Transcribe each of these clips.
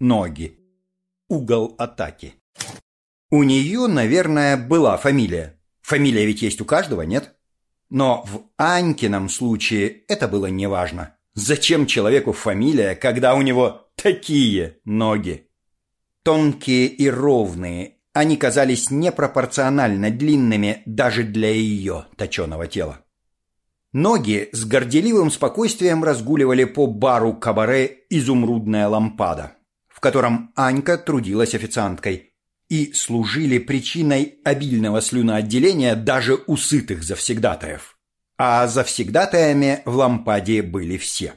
Ноги. Угол атаки. У нее, наверное, была фамилия. Фамилия ведь есть у каждого, нет? Но в Анькином случае это было неважно. Зачем человеку фамилия, когда у него такие ноги? Тонкие и ровные, они казались непропорционально длинными даже для ее точеного тела. Ноги с горделивым спокойствием разгуливали по бару кабаре «Изумрудная лампада», в котором Анька трудилась официанткой, и служили причиной обильного слюноотделения даже у сытых завсегдатаев. А завсегдатаями в лампаде были все.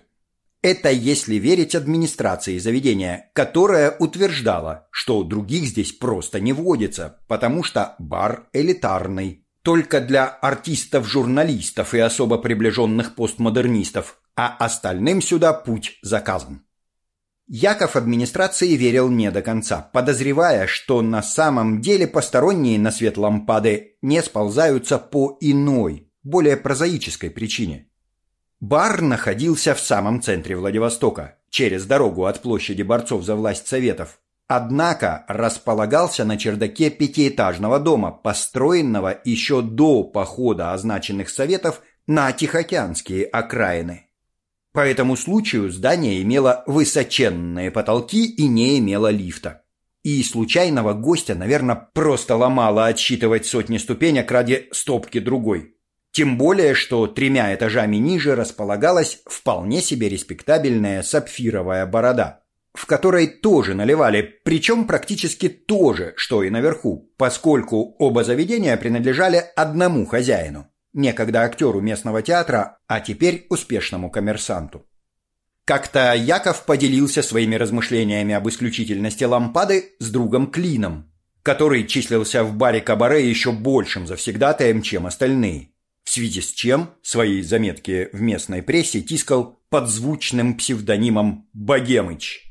Это если верить администрации заведения, которая утверждала, что других здесь просто не водится, потому что бар элитарный, только для артистов-журналистов и особо приближенных постмодернистов, а остальным сюда путь заказан. Яков администрации верил не до конца, подозревая, что на самом деле посторонние на свет лампады не сползаются по иной, более прозаической причине. Бар находился в самом центре Владивостока, через дорогу от площади борцов за власть Советов, однако располагался на чердаке пятиэтажного дома, построенного еще до похода означенных Советов на Тихоокеанские окраины. По этому случаю здание имело высоченные потолки и не имело лифта. И случайного гостя, наверное, просто ломало отсчитывать сотни ступенек ради стопки другой. Тем более, что тремя этажами ниже располагалась вполне себе респектабельная сапфировая борода, в которой тоже наливали, причем практически то же, что и наверху, поскольку оба заведения принадлежали одному хозяину некогда актеру местного театра, а теперь успешному коммерсанту. Как-то Яков поделился своими размышлениями об исключительности лампады с другом Клином, который числился в баре кабаре еще большим завсегдатаем, чем остальные, в связи с чем свои заметки в местной прессе тискал под звучным псевдонимом «Богемыч».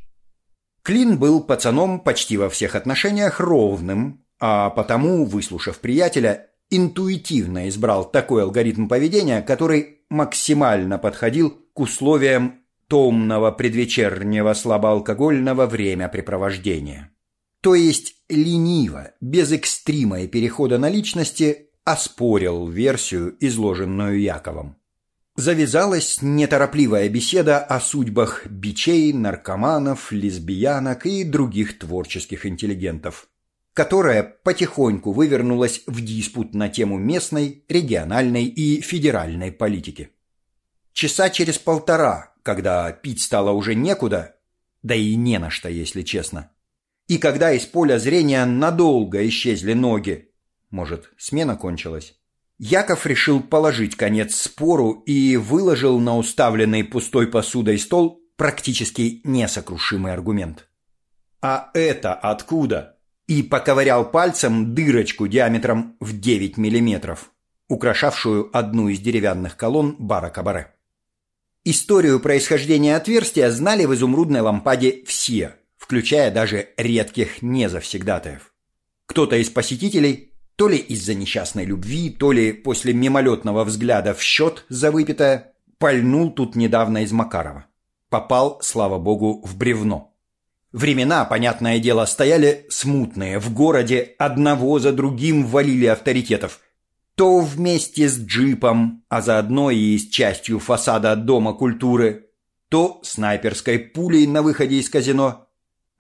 Клин был пацаном почти во всех отношениях ровным, а потому, выслушав приятеля, интуитивно избрал такой алгоритм поведения, который максимально подходил к условиям томного предвечернего слабоалкогольного времяпрепровождения. То есть лениво, без экстрима и перехода на личности, оспорил версию, изложенную Яковом. Завязалась неторопливая беседа о судьбах бичей, наркоманов, лесбиянок и других творческих интеллигентов которая потихоньку вывернулась в диспут на тему местной, региональной и федеральной политики. Часа через полтора, когда пить стало уже некуда, да и не на что, если честно, и когда из поля зрения надолго исчезли ноги, может, смена кончилась, Яков решил положить конец спору и выложил на уставленный пустой посудой стол практически несокрушимый аргумент. «А это откуда?» И поковырял пальцем дырочку диаметром в 9 миллиметров, украшавшую одну из деревянных колонн бара кабаре. Историю происхождения отверстия знали в изумрудной лампаде все, включая даже редких незавсегдатаев. Кто-то из посетителей, то ли из-за несчастной любви, то ли после мимолетного взгляда в счет за выпитое, пальнул тут недавно из Макарова. Попал, слава богу, в бревно. Времена, понятное дело, стояли смутные. В городе одного за другим валили авторитетов. То вместе с джипом, а заодно и с частью фасада Дома культуры, то снайперской пулей на выходе из казино,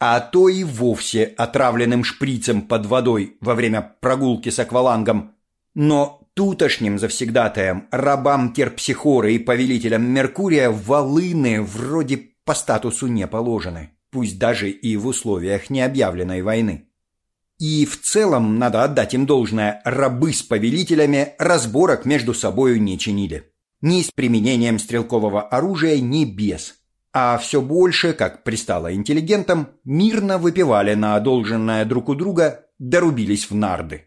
а то и вовсе отравленным шприцем под водой во время прогулки с аквалангом. Но тутошним завсегдатаем, рабам терпсихоры и повелителям Меркурия волыны вроде по статусу не положены пусть даже и в условиях необъявленной войны. И в целом, надо отдать им должное, рабы с повелителями разборок между собою не чинили. Ни с применением стрелкового оружия, ни без. А все больше, как пристало интеллигентам, мирно выпивали на одолженное друг у друга, дорубились в нарды.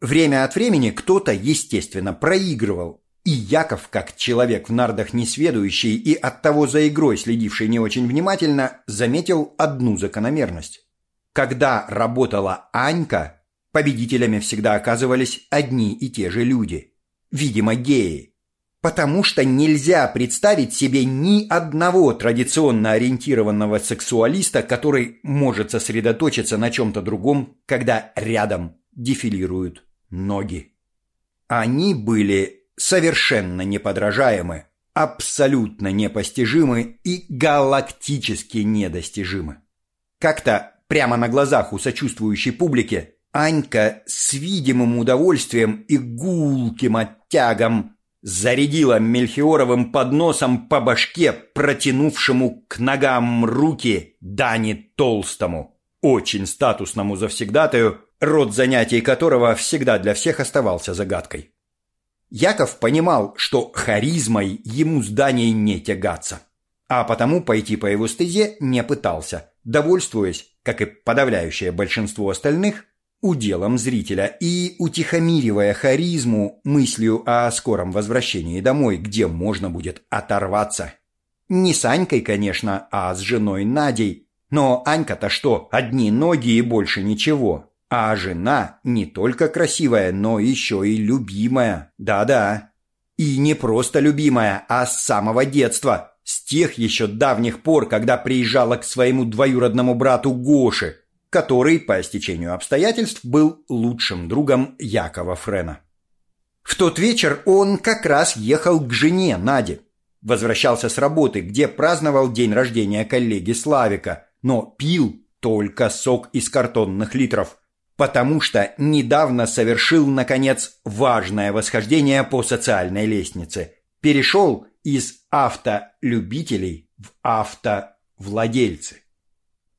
Время от времени кто-то, естественно, проигрывал, и Яков, как человек в нардах несведущий и оттого за игрой следивший не очень внимательно, заметил одну закономерность. Когда работала Анька, победителями всегда оказывались одни и те же люди. Видимо, геи. Потому что нельзя представить себе ни одного традиционно ориентированного сексуалиста, который может сосредоточиться на чем-то другом, когда рядом дефилируют ноги. Они были совершенно неподражаемы, абсолютно непостижимы и галактически недостижимы. Как-то прямо на глазах у сочувствующей публики Анька с видимым удовольствием и гулким оттягом зарядила Мельхиоровым подносом по башке, протянувшему к ногам руки Дани Толстому, очень статусному завсегдатаю, род занятий которого всегда для всех оставался загадкой. Яков понимал, что харизмой ему с Даней не тягаться, а потому пойти по его стезе не пытался, довольствуясь, как и подавляющее большинство остальных, уделом зрителя и утихомиривая харизму мыслью о скором возвращении домой, где можно будет оторваться. Не с Анькой, конечно, а с женой Надей. Но Анька-то что, одни ноги и больше ничего. А жена не только красивая, но еще и любимая. Да-да. И не просто любимая, а с самого детства. С тех еще давних пор, когда приезжала к своему двоюродному брату Гоше – который, по стечению обстоятельств, был лучшим другом Якова Френа. В тот вечер он как раз ехал к жене Наде. Возвращался с работы, где праздновал день рождения коллеги Славика, но пил только сок из картонных литров, потому что недавно совершил, наконец, важное восхождение по социальной лестнице. Перешел из автолюбителей в автовладельцы.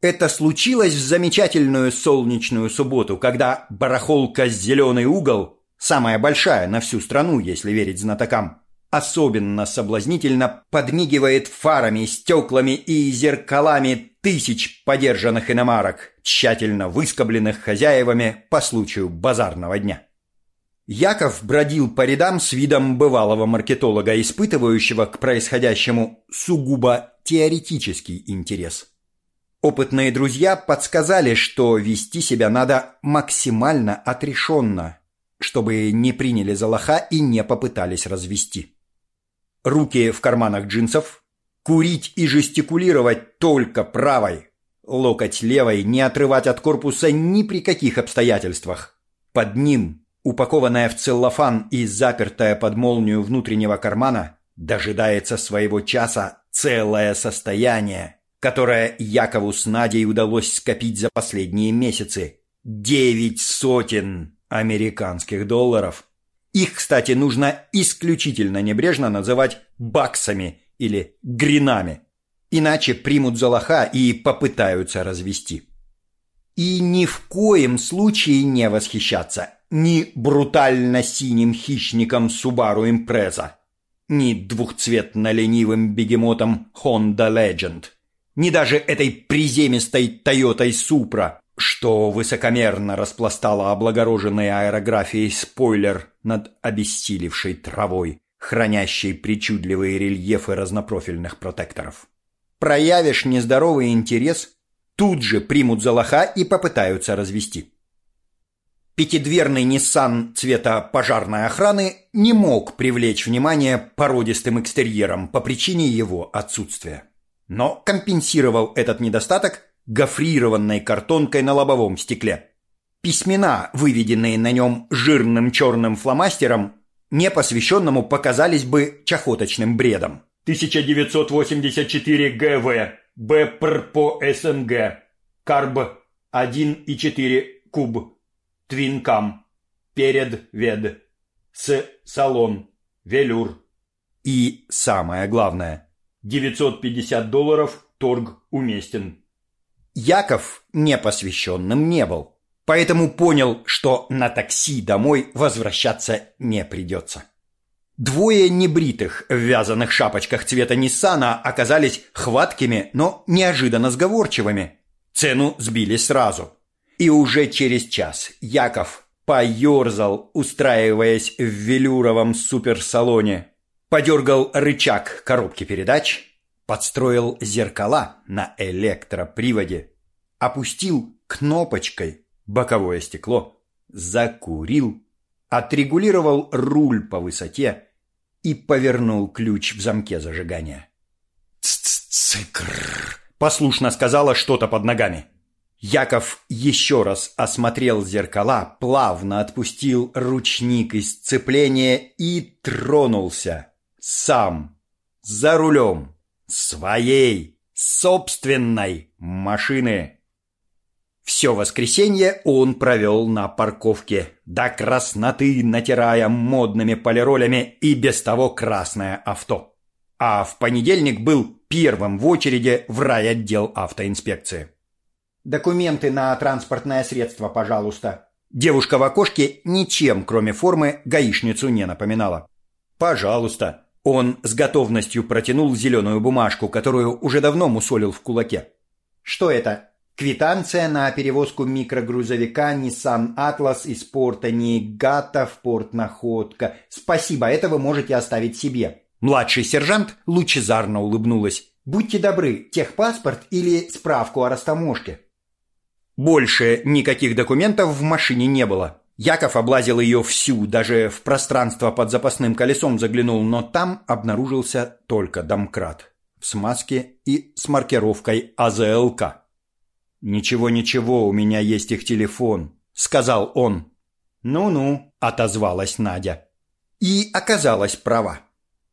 Это случилось в замечательную солнечную субботу, когда барахолка «Зеленый угол», самая большая на всю страну, если верить знатокам, особенно соблазнительно подмигивает фарами, стеклами и зеркалами тысяч подержанных иномарок, тщательно выскобленных хозяевами по случаю базарного дня. Яков бродил по рядам с видом бывалого маркетолога, испытывающего к происходящему сугубо теоретический интерес. Опытные друзья подсказали, что вести себя надо максимально отрешенно, чтобы не приняли за лоха и не попытались развести. Руки в карманах джинсов, курить и жестикулировать только правой, локоть левой не отрывать от корпуса ни при каких обстоятельствах. Под ним, упакованная в целлофан и запертая под молнию внутреннего кармана, дожидается своего часа целое состояние – которое Якову с Надей удалось скопить за последние месяцы. Девять сотен американских долларов. Их, кстати, нужно исключительно небрежно называть баксами или гринами. Иначе примут за лоха и попытаются развести. И ни в коем случае не восхищаться ни брутально синим хищником Subaru Impreza, ни двухцветно-ленивым бегемотом Honda Legend – ни даже этой приземистой Тойотой Супра, что высокомерно распластала облагороженной аэрографией спойлер над обессилевшей травой, хранящей причудливые рельефы разнопрофильных протекторов. Проявишь нездоровый интерес, тут же примут за лоха и попытаются развести. Пятидверный Nissan цвета пожарной охраны не мог привлечь внимание породистым экстерьером по причине его отсутствия но компенсировал этот недостаток гофрированной картонкой на лобовом стекле. Письмена, выведенные на нем жирным черным фломастером, непосвященному показались бы чахоточным бредом. 1984 ГВ, БПР по СНГ, Карб 1,4 куб, Твинкам, перед вед, с салон, велюр. И самое главное – 950 долларов, торг уместен. Яков непосвященным не был, поэтому понял, что на такси домой возвращаться не придется. Двое небритых в вязаных шапочках цвета Ниссана оказались хваткими, но неожиданно сговорчивыми. Цену сбили сразу. И уже через час Яков поерзал, устраиваясь в велюровом суперсалоне, подергал рычаг коробки передач, подстроил зеркала на электроприводе, опустил кнопочкой боковое стекло, закурил, отрегулировал руль по высоте и повернул ключ в замке зажигания. «Цикр!» — послушно сказала что-то под ногами. Яков еще раз осмотрел зеркала, плавно отпустил ручник из сцепления и тронулся. Сам, за рулем, своей, собственной машины. Все воскресенье он провел на парковке, до красноты натирая модными полиролями и без того красное авто. А в понедельник был первым в очереди в райотдел автоинспекции. «Документы на транспортное средство, пожалуйста». Девушка в окошке ничем, кроме формы, гаишницу не напоминала. «Пожалуйста». Он с готовностью протянул зеленую бумажку, которую уже давно мусолил в кулаке. «Что это? Квитанция на перевозку микрогрузовика Nissan Atlas из порта Нигата в порт Находка. Спасибо, это вы можете оставить себе». Младший сержант лучезарно улыбнулась. «Будьте добры, техпаспорт или справку о растаможке?» Больше никаких документов в машине не было. Яков облазил ее всю, даже в пространство под запасным колесом заглянул, но там обнаружился только домкрат в смазке и с маркировкой АЗЛК. «Ничего-ничего, у меня есть их телефон», — сказал он. «Ну-ну», — отозвалась Надя. И оказалась права.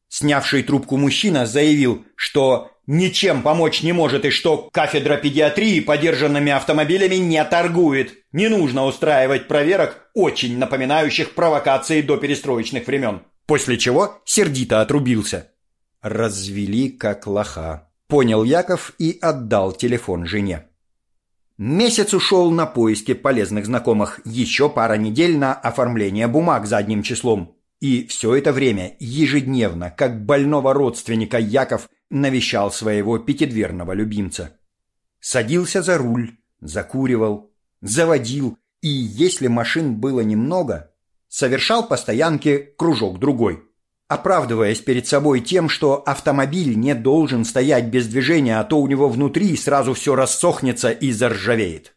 Снявший трубку мужчина заявил, что ничем помочь не может и что кафедра педиатрии подержанными автомобилями не торгует. Не нужно устраивать проверок, очень напоминающих провокации до перестроечных времен. После чего сердито отрубился. Развели как лоха. Понял Яков и отдал телефон жене. Месяц ушел на поиски полезных знакомых, еще пара недель на оформление бумаг задним числом. И все это время ежедневно, как больного родственника Яков навещал своего пятидверного любимца. Садился за руль, закуривал, заводил, и если машин было немного, совершал по стоянке кружок-другой, оправдываясь перед собой тем, что автомобиль не должен стоять без движения, а то у него внутри сразу все рассохнется и заржавеет.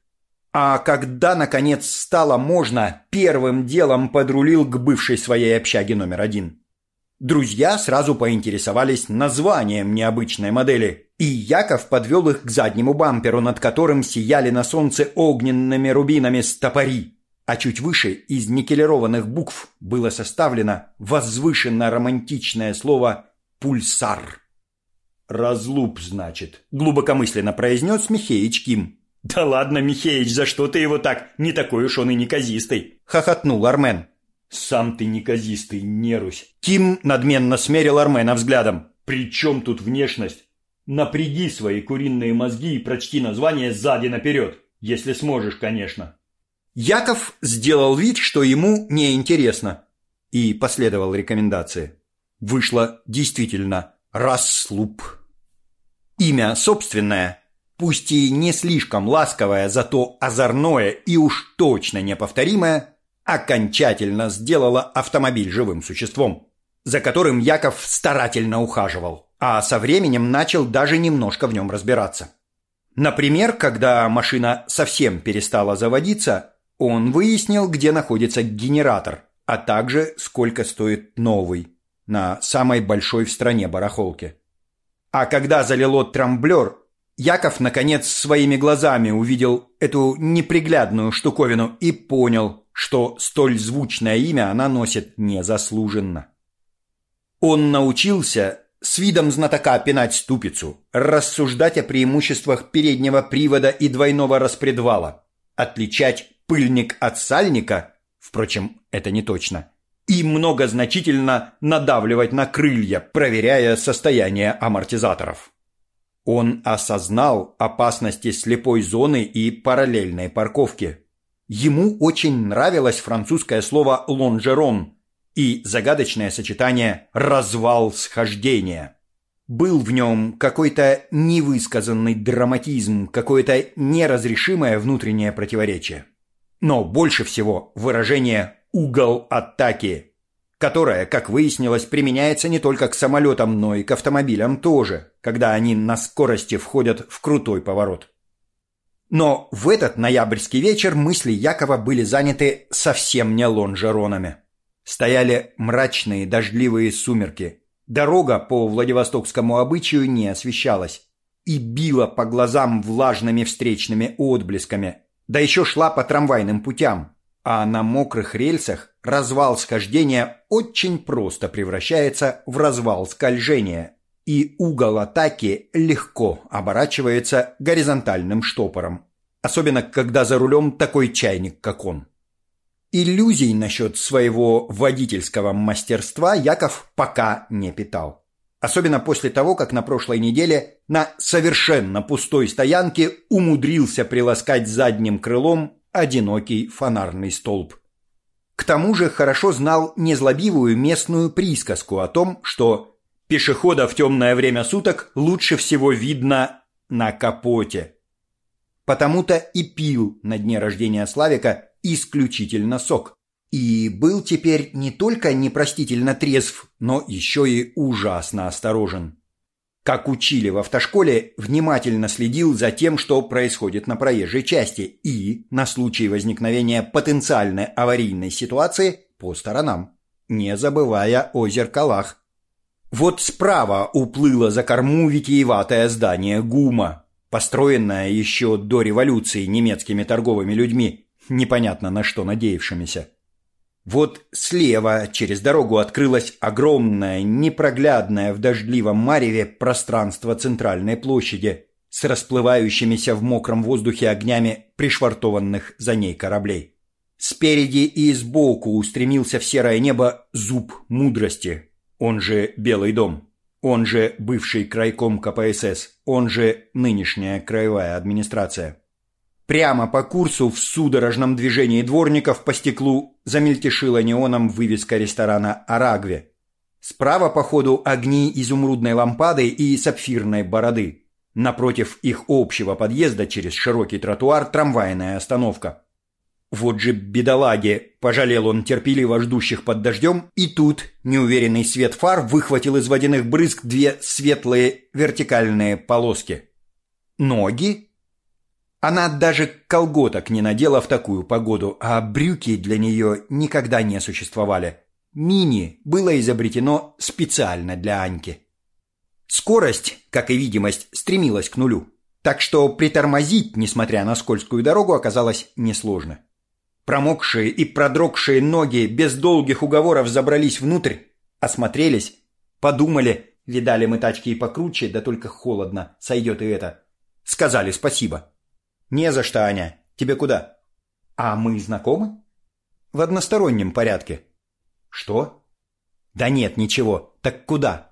А когда, наконец, стало можно, первым делом подрулил к бывшей своей общаге номер один. Друзья сразу поинтересовались названием необычной модели, и Яков подвел их к заднему бамперу, над которым сияли на солнце огненными рубинами стопори, а чуть выше из никелированных букв было составлено возвышенно-романтичное слово «пульсар». «Разлуп, значит», — глубокомысленно произнес Михеич Ким. «Да ладно, Михеич, за что ты его так? Не такой уж он и неказистый», — хохотнул Армен. «Сам ты неказистый, нерусь!» Ким надменно смерил Армена взглядом. «При чем тут внешность? Напряги свои куриные мозги и прочти название сзади наперед, если сможешь, конечно». Яков сделал вид, что ему неинтересно, и последовал рекомендации. Вышло действительно «Расслуп». Имя собственное, пусть и не слишком ласковое, зато озорное и уж точно неповторимое – окончательно сделала автомобиль живым существом, за которым Яков старательно ухаживал, а со временем начал даже немножко в нем разбираться. Например, когда машина совсем перестала заводиться, он выяснил, где находится генератор, а также сколько стоит новый на самой большой в стране барахолке. А когда залило трамблер, Яков, наконец, своими глазами увидел эту неприглядную штуковину и понял, что столь звучное имя она носит незаслуженно. Он научился с видом знатока пинать ступицу, рассуждать о преимуществах переднего привода и двойного распредвала, отличать пыльник от сальника, впрочем, это не точно, и многозначительно надавливать на крылья, проверяя состояние амортизаторов. Он осознал опасности слепой зоны и параллельной парковки – Ему очень нравилось французское слово «лонжерон» и загадочное сочетание «развал схождения». Был в нем какой-то невысказанный драматизм, какое-то неразрешимое внутреннее противоречие. Но больше всего выражение «угол атаки», которое, как выяснилось, применяется не только к самолетам, но и к автомобилям тоже, когда они на скорости входят в крутой поворот. Но в этот ноябрьский вечер мысли Якова были заняты совсем не лонжеронами. Стояли мрачные дождливые сумерки. Дорога по Владивостокскому обычаю не освещалась и била по глазам влажными встречными отблесками, да еще шла по трамвайным путям, а на мокрых рельсах развал схождения очень просто превращается в развал скольжения, и угол атаки легко оборачивается горизонтальным штопором, особенно когда за рулем такой чайник, как он. Иллюзий насчет своего водительского мастерства Яков пока не питал. Особенно после того, как на прошлой неделе на совершенно пустой стоянке умудрился приласкать задним крылом одинокий фонарный столб. К тому же хорошо знал незлобивую местную присказку о том, что пешехода в темное время суток лучше всего видно на капоте. Потому-то и пил на дне рождения Славика исключительно сок, и был теперь не только непростительно трезв, но еще и ужасно осторожен. Как учили в автошколе, внимательно следил за тем, что происходит на проезжей части и, на случай возникновения потенциальной аварийной ситуации, по сторонам, не забывая о зеркалах. Вот справа уплыло за корму витиеватое здание ГУМа, построенное еще до революции немецкими торговыми людьми, непонятно на что надеявшимися. Вот слева через дорогу открылось огромное, непроглядное в дождливом мареве пространство центральной площади с расплывающимися в мокром воздухе огнями пришвартованных за ней кораблей. Спереди и сбоку устремился в серое небо зуб мудрости, он же Белый дом, он же бывший крайком КПСС, он же нынешняя краевая администрация. Прямо по курсу в судорожном движении дворников по стеклу замельтешила неоном вывеска ресторана «Арагве». Справа по ходу огни изумрудной лампады и сапфирной бороды. Напротив их общего подъезда через широкий тротуар трамвайная остановка. Вот же бедолаги, пожалел он терпеливо ждущих под дождем, и тут неуверенный свет фар выхватил из водяных брызг две светлые вертикальные полоски. Ноги она даже колготок не надела в такую погоду, а брюки для нее никогда не существовали. Мини было изобретено специально для Аньки. Скорость, как и видимость, стремилась к нулю. Так что притормозить, несмотря на скользкую дорогу, оказалось несложно. Промокшие и продрогшие ноги без долгих уговоров забрались внутрь, осмотрелись, подумали, видали мы тачки и покруче, да только холодно, сойдет и это. Сказали спасибо. «Не за что, Аня. Тебе куда?» «А мы знакомы?» «В одностороннем порядке». «Что?» «Да нет, ничего. Так куда?»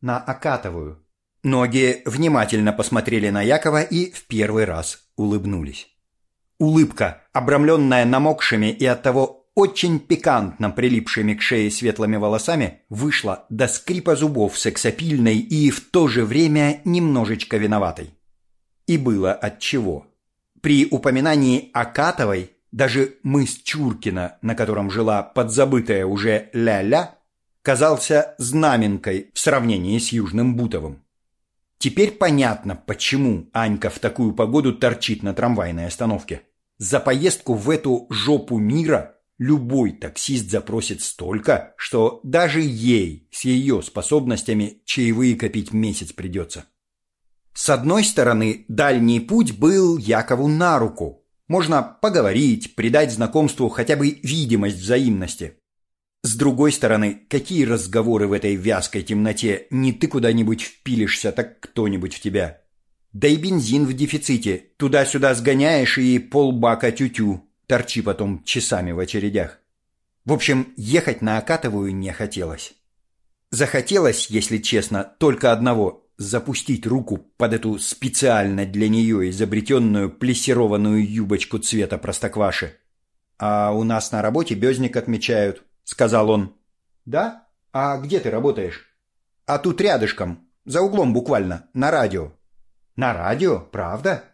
«На Акатовую». Ноги внимательно посмотрели на Якова и в первый раз улыбнулись. Улыбка, обрамленная намокшими и оттого очень пикантно прилипшими к шее светлыми волосами, вышла до скрипа зубов сексапильной и в то же время немножечко виноватой. И было отчего. При упоминании о Катовой даже мыс Чуркина, на котором жила подзабытая уже Ля-Ля, казался знаменкой в сравнении с Южным Бутовым. Теперь понятно, почему Анька в такую погоду торчит на трамвайной остановке. За поездку в эту жопу мира любой таксист запросит столько, что даже ей с ее способностями чаевые копить месяц придется. С одной стороны, дальний путь был Якову на руку. Можно поговорить, придать знакомству хотя бы видимость взаимности. С другой стороны, какие разговоры в этой вязкой темноте? Не ты куда-нибудь впилишься, так кто-нибудь в тебя. Да и бензин в дефиците. Туда-сюда сгоняешь и полбака тютю. Торчи потом часами в очередях. В общем, ехать на Акатовую не хотелось. Захотелось, если честно, только одного запустить руку под эту специально для нее изобретенную плессированную юбочку цвета простокваши. «А у нас на работе безник отмечают», — сказал он. «Да? А где ты работаешь?» «А тут рядышком, за углом буквально, на радио». «На радио? Правда?»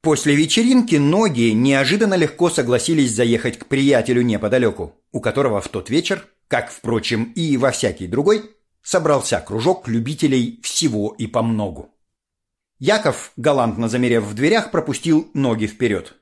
После вечеринки ноги неожиданно легко согласились заехать к приятелю неподалеку, у которого в тот вечер, как, впрочем, и во всякий другой, собрался кружок любителей всего и по многу. Яков, галантно замерев в дверях, пропустил ноги вперед.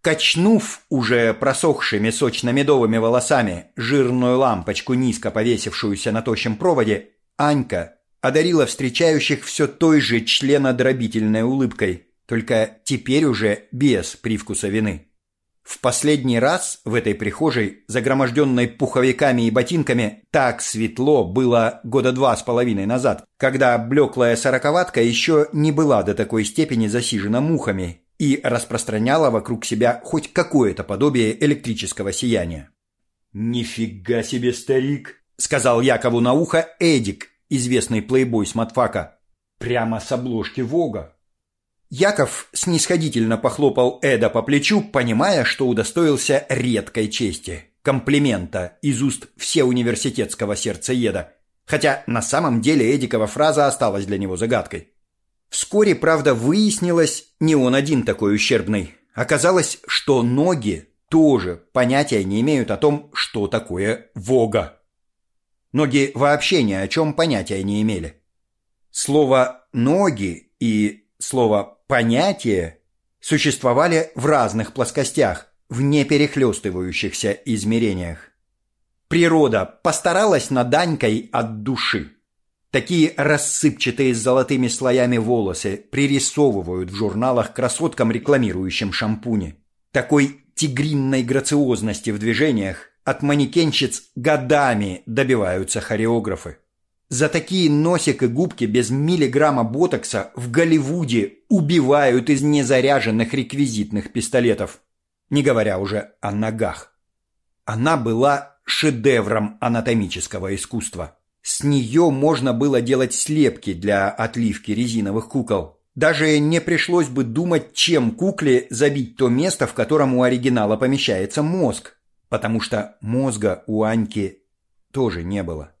Качнув уже просохшими сочно-медовыми волосами жирную лампочку, низко повесившуюся на тощем проводе, Анька одарила встречающих все той же членодробительной улыбкой, только теперь уже без привкуса вины. В последний раз в этой прихожей, загроможденной пуховиками и ботинками, так светло было года два с половиной назад, когда блеклая сороковатка еще не была до такой степени засижена мухами и распространяла вокруг себя хоть какое-то подобие электрического сияния. «Нифига себе, старик!» — сказал Якову на ухо Эдик, известный плейбой с матфака. «Прямо с обложки Вога!» Яков снисходительно похлопал Эда по плечу, понимая, что удостоился редкой чести – комплимента из уст всеуниверситетского сердцееда. Хотя на самом деле Эдикова фраза осталась для него загадкой. Вскоре, правда, выяснилось, не он один такой ущербный. Оказалось, что ноги тоже понятия не имеют о том, что такое «вога». Ноги вообще ни о чем понятия не имели. Слово «ноги» и слово «понятие» существовали в разных плоскостях, в неперехлестывающихся измерениях. Природа постаралась над Данькой от души. Такие рассыпчатые с золотыми слоями волосы пририсовывают в журналах красоткам, рекламирующим шампуни. Такой тигринной грациозности в движениях от манекенщиц годами добиваются хореографы. За такие носик и губки без миллиграмма ботокса в Голливуде убивают из незаряженных реквизитных пистолетов. Не говоря уже о ногах. Она была шедевром анатомического искусства. С нее можно было делать слепки для отливки резиновых кукол. Даже не пришлось бы думать, чем кукле забить то место, в котором у оригинала помещается мозг. Потому что мозга у Аньки тоже не было.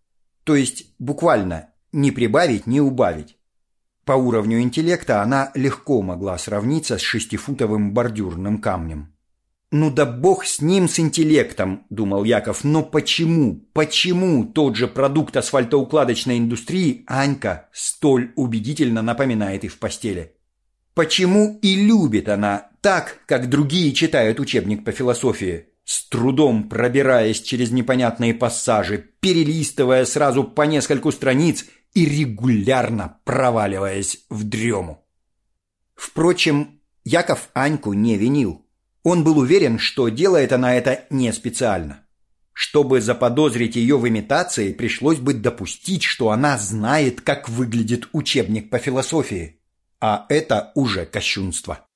То есть буквально не прибавить, не убавить. По уровню интеллекта она легко могла сравниться с шестифутовым бордюрным камнем. «Ну да бог с ним, с интеллектом», – думал Яков, – «но почему, почему тот же продукт асфальтоукладочной индустрии Анька столь убедительно напоминает и в постели? Почему и любит она так, как другие читают учебник по философии? С трудом пробираясь через непонятные пассажи, перелистывая сразу по нескольку страниц и регулярно проваливаясь в дрему. Впрочем, Яков Аньку не винил. Он был уверен, что делает она это не специально. Чтобы заподозрить ее в имитации, пришлось бы допустить, что она знает, как выглядит учебник по философии. А это уже кощунство.